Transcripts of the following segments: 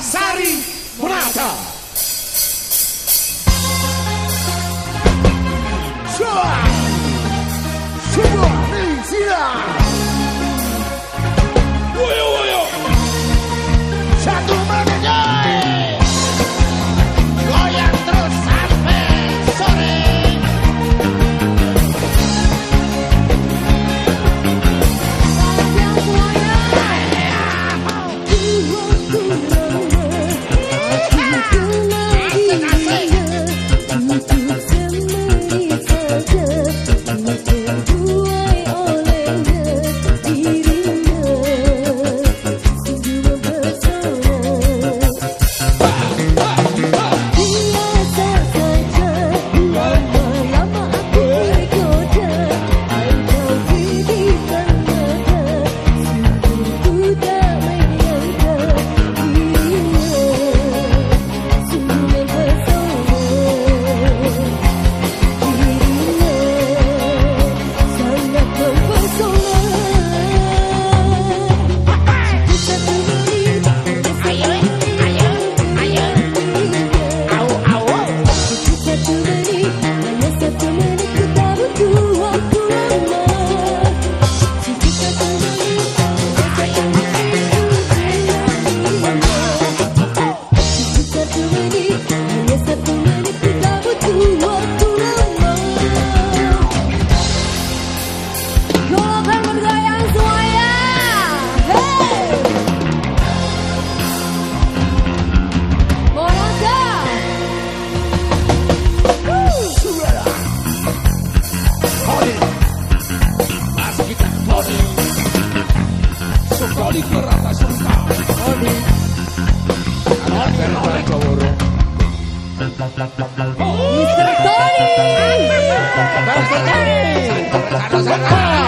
Sari Murata. Sekali ke rata suka. Tony. Anak Tony Kaworo. Mr. Tony. Biasa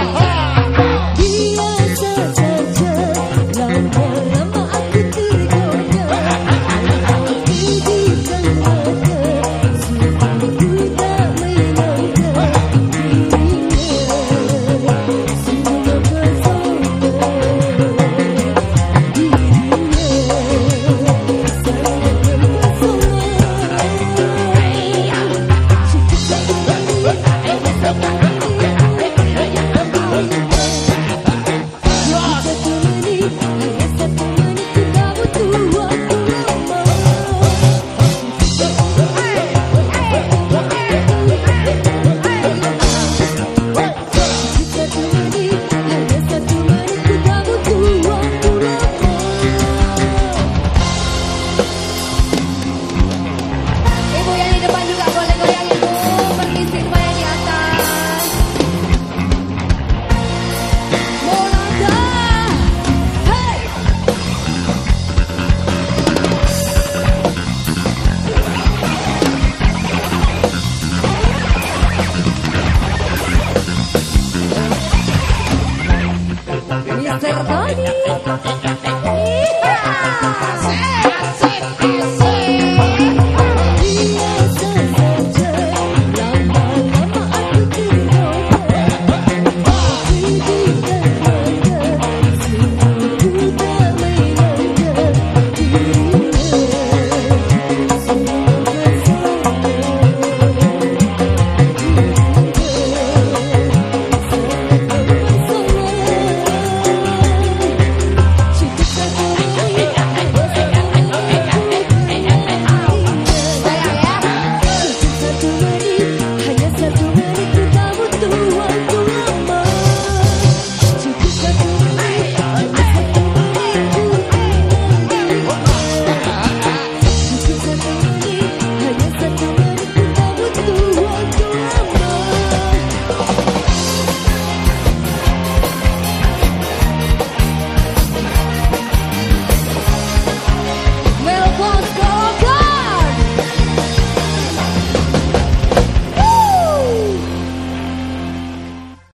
Fergoli.